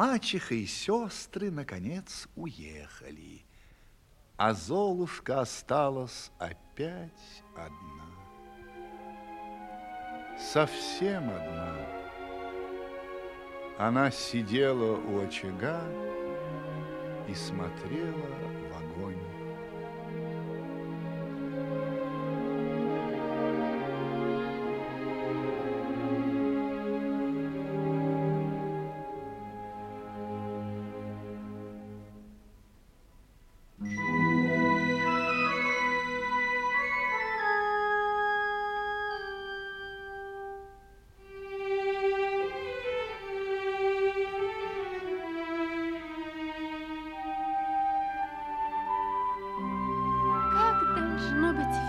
Мачеха и сестры, наконец, уехали, а Золушка осталась опять одна. Совсем одна. Она сидела у очага и смотрела в огонь.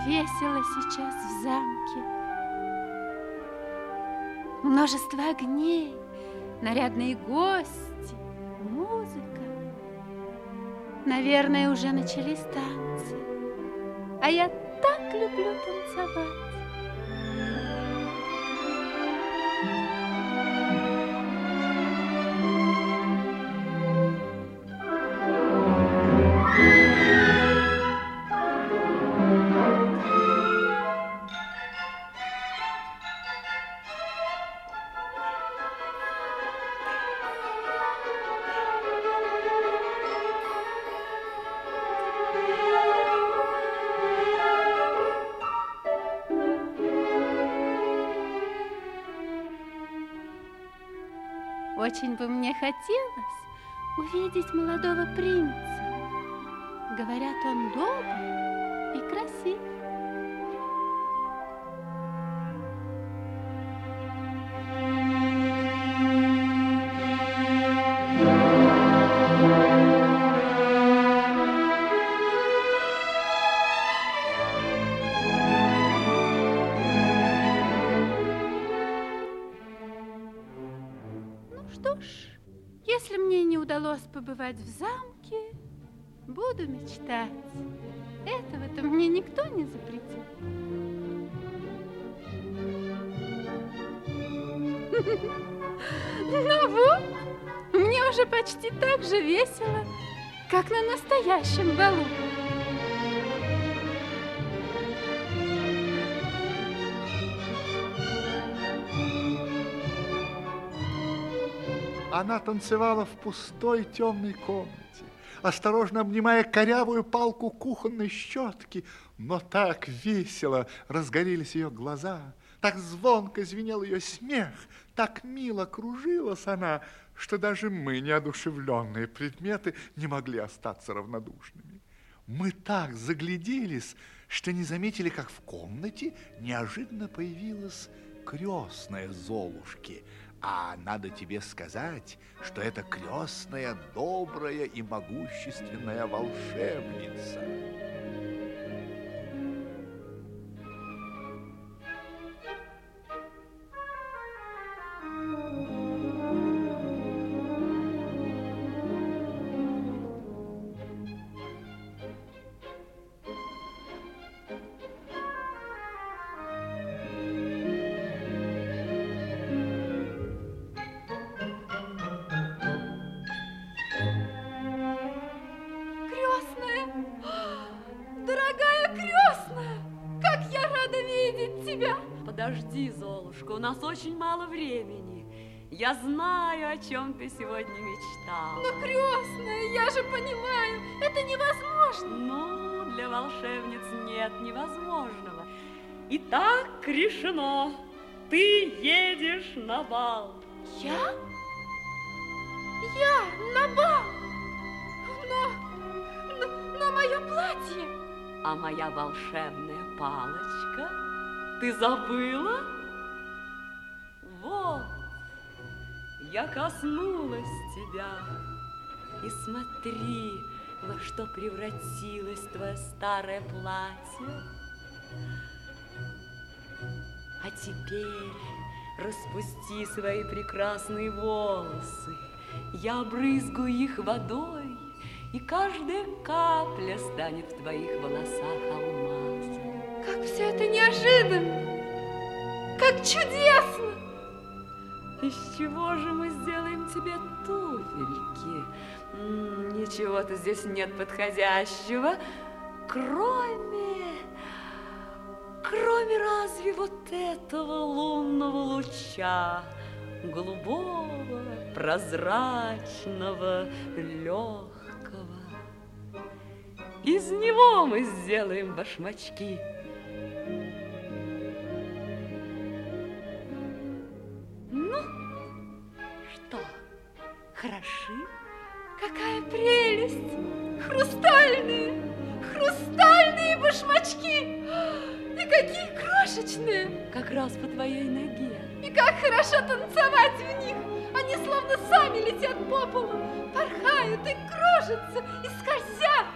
Весело сейчас в замке. Множество огней, нарядные гости, музыка. Наверное, уже начались танцы. А я так люблю танцевать. Очень бы мне хотелось увидеть молодого принца. Говорят, он добрый и красивый. Что ж, если мне не удалось побывать в замке, буду мечтать. Этого-то мне никто не запретит. Ну вот, мне уже почти так же весело, как на настоящем балу. Она танцевала в пустой темной комнате, осторожно обнимая корявую палку кухонной щетки, но так весело разгорелись ее глаза, так звонко звенел ее смех, так мило кружилась она, что даже мы, неодушевленные предметы, не могли остаться равнодушными. Мы так загляделись, что не заметили, как в комнате неожиданно появилась крестная Золушки – а надо тебе сказать, что это крестная, добрая и могущественная волшебница. Подожди, Золушка, у нас очень мало времени. Я знаю, о чем ты сегодня мечтала. Но, крестная, я же понимаю, это невозможно. Ну, для волшебниц нет невозможного. Итак, решено. Ты едешь на бал. Я? Я на бал? Но, но, но мое платье? А моя волшебная палочка? Ты забыла? Вот, я коснулась тебя. И смотри, во что превратилось твое старое платье. А теперь распусти свои прекрасные волосы. Я обрызгаю их водой, и каждая капля станет в твоих волосах алмазом. Как все это неожиданно! Как чудесно! Из чего же мы сделаем тебе туфельки? Ничего-то здесь нет подходящего, кроме... Кроме разве вот этого лунного луча, голубого, прозрачного, легкого. Из него мы сделаем башмачки. Какая прелесть! Хрустальные, хрустальные башмачки! И какие крошечные! Как раз по твоей ноге. И как хорошо танцевать в них! Они словно сами летят по полу, порхают и кружатся, и скользят.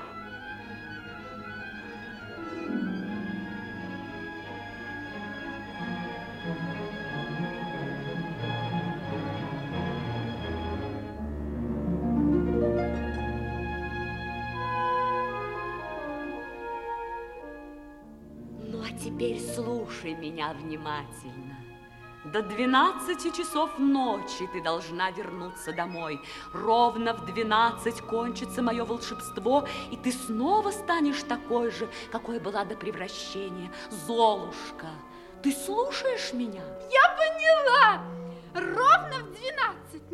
Теперь слушай меня внимательно. До 12 часов ночи ты должна вернуться домой. Ровно в 12 кончится мое волшебство, и ты снова станешь такой же, какой была до превращения. Золушка, ты слушаешь меня? Я поняла! Ровно в 12,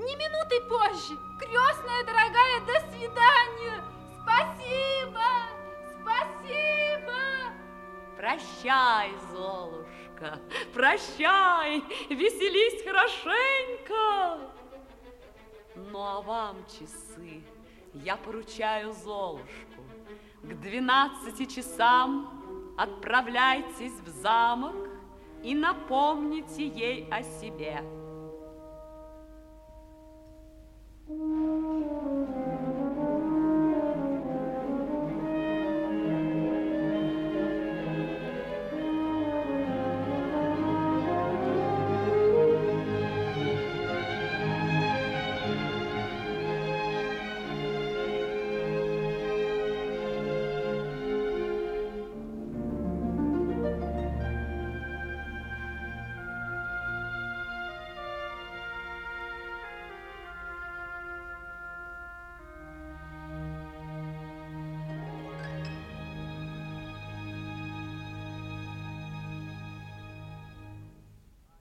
Прощай, Золушка, прощай, веселись хорошенько. Ну, а вам часы я поручаю Золушку. К двенадцати часам отправляйтесь в замок и напомните ей о себе.